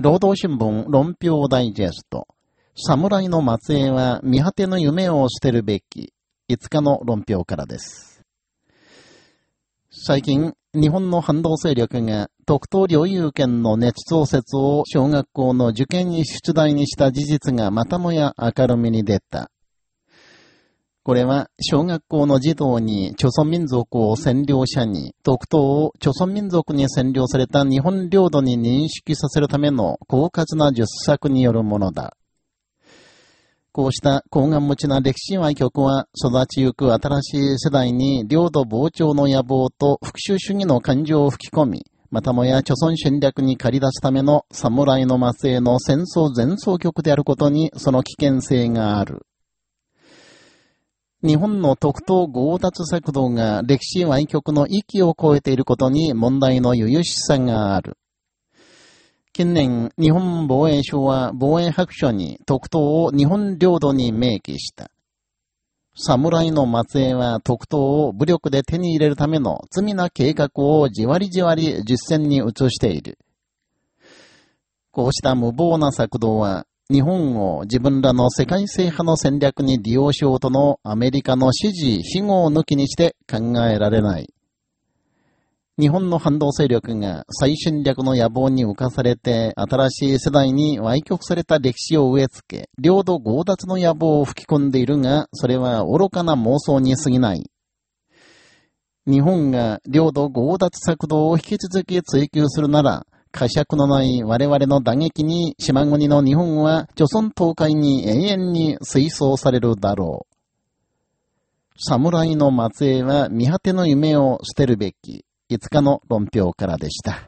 労働新聞論評ダイジェスト、侍の末裔は見果ての夢を捨てるべき、5日の論評からです。最近、日本の反動勢力が特等領有権の熱造説を小学校の受験に出題にした事実がまたもや明るみに出た。これは、小学校の児童に、朝鮮民族を占領者に、特等を朝鮮民族に占領された日本領土に認識させるための狡猾な術策によるものだ。こうした高顔持ちな歴史愛曲は、育ちゆく新しい世代に領土膨張の野望と復讐主義の感情を吹き込み、またもや朝鮮戦略に駆り出すための侍の末裔の戦争前奏曲であることにその危険性がある。日本の特等強奪策動が歴史歪曲の域を超えていることに問題の由々しさがある。近年、日本防衛省は防衛白書に特等を日本領土に明記した。侍の末裔は特等を武力で手に入れるための罪な計画をじわりじわり実践に移している。こうした無謀な策動は日本を自分らの世界制覇の戦略に利用しようとのアメリカの指示、非合を抜きにして考えられない。日本の反動勢力が最新略の野望に浮かされて、新しい世代に歪曲された歴史を植え付け、領土強奪の野望を吹き込んでいるが、それは愚かな妄想に過ぎない。日本が領土強奪策動を引き続き追求するなら、呵責のない我々の打撃に島国の日本は、貯村東海に永遠に推奨されるだろう。侍の末裔は見果ての夢を捨てるべき、5日の論評からでした。